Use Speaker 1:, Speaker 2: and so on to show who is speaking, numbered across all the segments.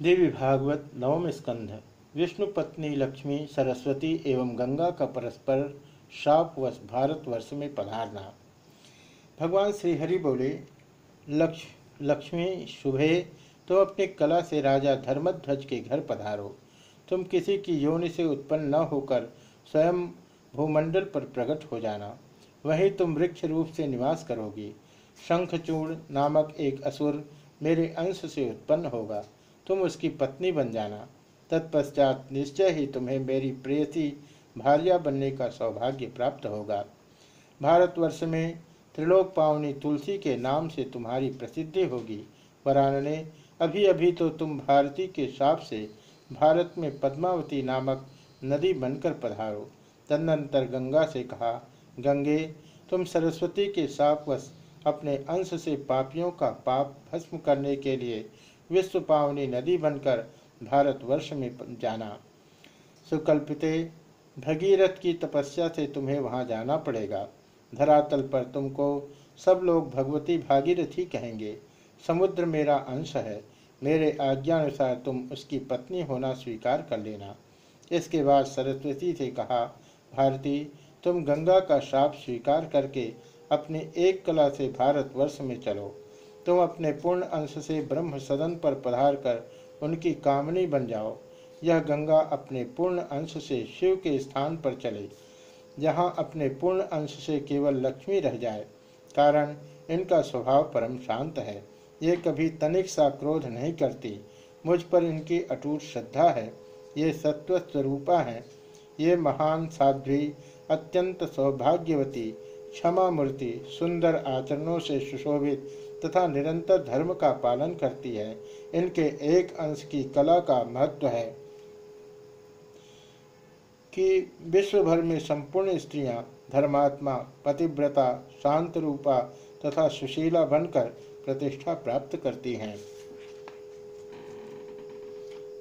Speaker 1: देवी भागवत नवम स्कंध विष्णु पत्नी लक्ष्मी, सरस्वती एवं गंगा का परस्पर शापवश भारतवर्ष में पधारना। भगवान श्रीहरि बोले, लक्ष, लक्ष्मी, शुभे तो अपनी कला से राजा धर्मध्वज के घर पधारो। तुम किसी की योनि से उत्पन्न न होकर स्वयं भूमंडल पर प्रकट हो जाना। वहीं तुम वृक्ष रूप से निवास करोगी। शंखचूर्ण नामक एक असुर मेरे अंश से उत्पन्न होगा। तुम उसकी पत्नी बन जाना। तत्पश्चात निश्चय ही तुम्हें मेरी प्रेयसी भार्या बनने का सौभाग्य प्राप्त होगा। भारतवर्ष में त्रिलोक पावनी तुलसी के नाम से तुम्हारी प्रसिद्धि होगी। वरानने अभी अभी तो तुम भारती के साप से भारत में पद्मावती नामक नदी बनकर पधारो। तदनंतर गंगा से कहा, गंगे, तुम सरस्वती के सापवश अपने अंश से पापियों का पाप भस्म करने के लिए विश्व पावनी नदी बनकर भारतवर्ष में जाना। सुकल्पिते, भगीरथ की तपस्या से तुम्हें वहाँ जाना पड़ेगा। धरातल पर तुमको सब लोग भगवती भागीरथी कहेंगे। समुद्र मेरा अंश है। मेरे आज्ञानुसार तुम उसकी पत्नी होना स्वीकार कर लेना। इसके बाद सरस्वती से कहा, भारती, तुम गंगा का श्राप स्वीकार करके अपने एक कला से भारतवर्ष में चलो। तुम अपने पूर्ण अंश से ब्रह्म सदन पर पधार कर उनकी कामनी बन जाओ। यह गंगा अपने पूर्ण अंश से शिव के स्थान पर चले, जहाँ अपने पूर्ण अंश से केवल लक्ष्मी रह जाए। कारण, इनका स्वभाव परम शांत है। ये कभी तनिक सा क्रोध नहीं करती। मुझ पर इनकी अटूट श्रद्धा है। ये सत्व स्वरूपा हैं। ये महान साध्वी, अत्यंत सौभाग्यवती, क्षमा मूर्ति, सुंदर आचरणों से सुशोभित तथा निरंतर धर्म का पालन करती है। इनके एक अंश की कला का महत्व है कि विश्व भर में संपूर्ण स्त्रियाँ धर्मात्मा, पतिव्रता शांत रूपा तथा सुशीला बनकर प्रतिष्ठा प्राप्त करती हैं।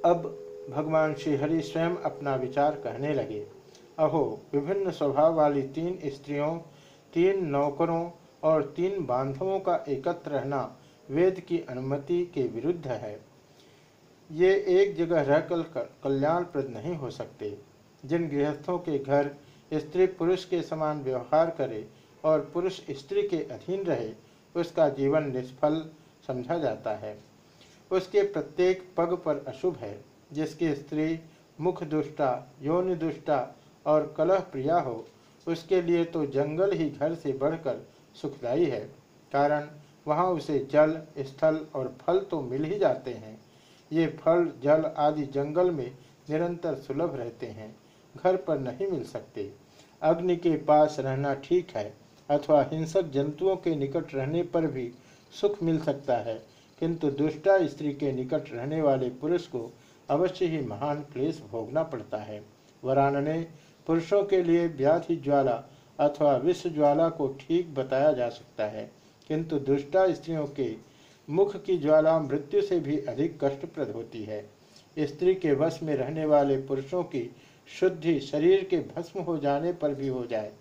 Speaker 1: अब भगवान श्रीहरि स्वयं अपना विचार कहने लगे। अहो, विभिन्न स्वभाव वाली तीन स्त्रियों, तीन नौकरों और तीन बांधवों का एकत्र रहना वेद की अनुमति के विरुद्ध है। ये एक जगह रहकर कल्याणप्रद नहीं हो सकते। जिन गृहस्थों के घर स्त्री पुरुष के समान व्यवहार करे और पुरुष स्त्री के अधीन रहे, उसका जीवन निष्फल समझा जाता है। उसके प्रत्येक पग पर अशुभ है, जिसकी स्त्री मुख दुष्टा यौन दुष्टा और कलह प्रिया हो, उसके लिए तो जंगल ही घर से बढ़कर सुखदायी है, कारण वहाँ उसे जल, स्थल और फल तो मिल ही जाते हैं। ये फल, जल आदि जंगल में निरंतर सुलभ रहते हैं, घर पर नहीं मिल सकते। अग्नि के पास रहना ठीक है, अथवा हिंसक जंतुओं के निकट रहने पर भी सुख मिल सकता है, किंतु दुष्टा स्त्री के निकट रहने वाले पुरुष को अवश्य ही महान क्लेश भोगना पड़ता है। वरानने, पुरुषों के लिए व्याधि ज्वाला अथवा विश्व ज्वाला को ठीक बताया जा सकता है, किंतु दुष्टा स्त्रियों के मुख की ज्वाला मृत्यु से भी अधिक कष्टप्रद होती है। स्त्री के वश में रहने वाले पुरुषों की शुद्धि शरीर के भस्म हो जाने पर भी हो जाए,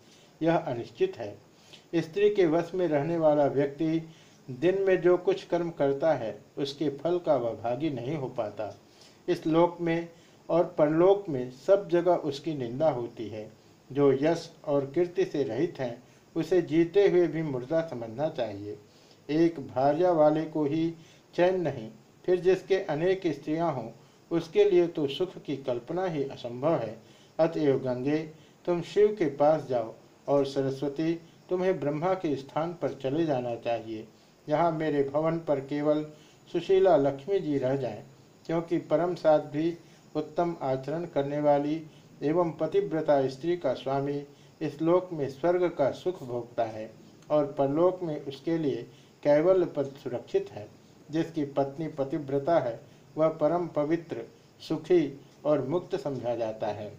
Speaker 1: यह अनिश्चित है। स्त्री के वश में रहने वाला व्यक्ति दिन में जो कुछ कर्म करता है, उसके फल का वह भागी नहीं हो पाता। इस लोक में और परलोक में सब जगह उसकी निंदा होती है। जो यश और कीर्ति से रहित हैं, उसे जीते हुए भी मुर्दा समझना चाहिए। एक भार्या वाले को ही चैन नहीं, फिर जिसके अनेक स्त्रियाँ हों, उसके लिए तो सुख की कल्पना ही असंभव है। अतएव गंगे, तुम शिव के पास जाओ और सरस्वती, तुम्हें ब्रह्मा के स्थान पर चले जाना चाहिए। यहाँ मेरे भवन पर केवल सुशीला लक्ष्मी जी रह जाएँ, क्योंकि परम साध भी उत्तम आचरण करने वाली एवं पतिव्रता स्त्री का स्वामी इस लोक में स्वर्ग का सुख भोगता है और परलोक में उसके लिए कैवल्य पद सुरक्षित है, जिसकी पत्नी पतिव्रता है, वह परम पवित्र, सुखी और मुक्त समझा जाता है।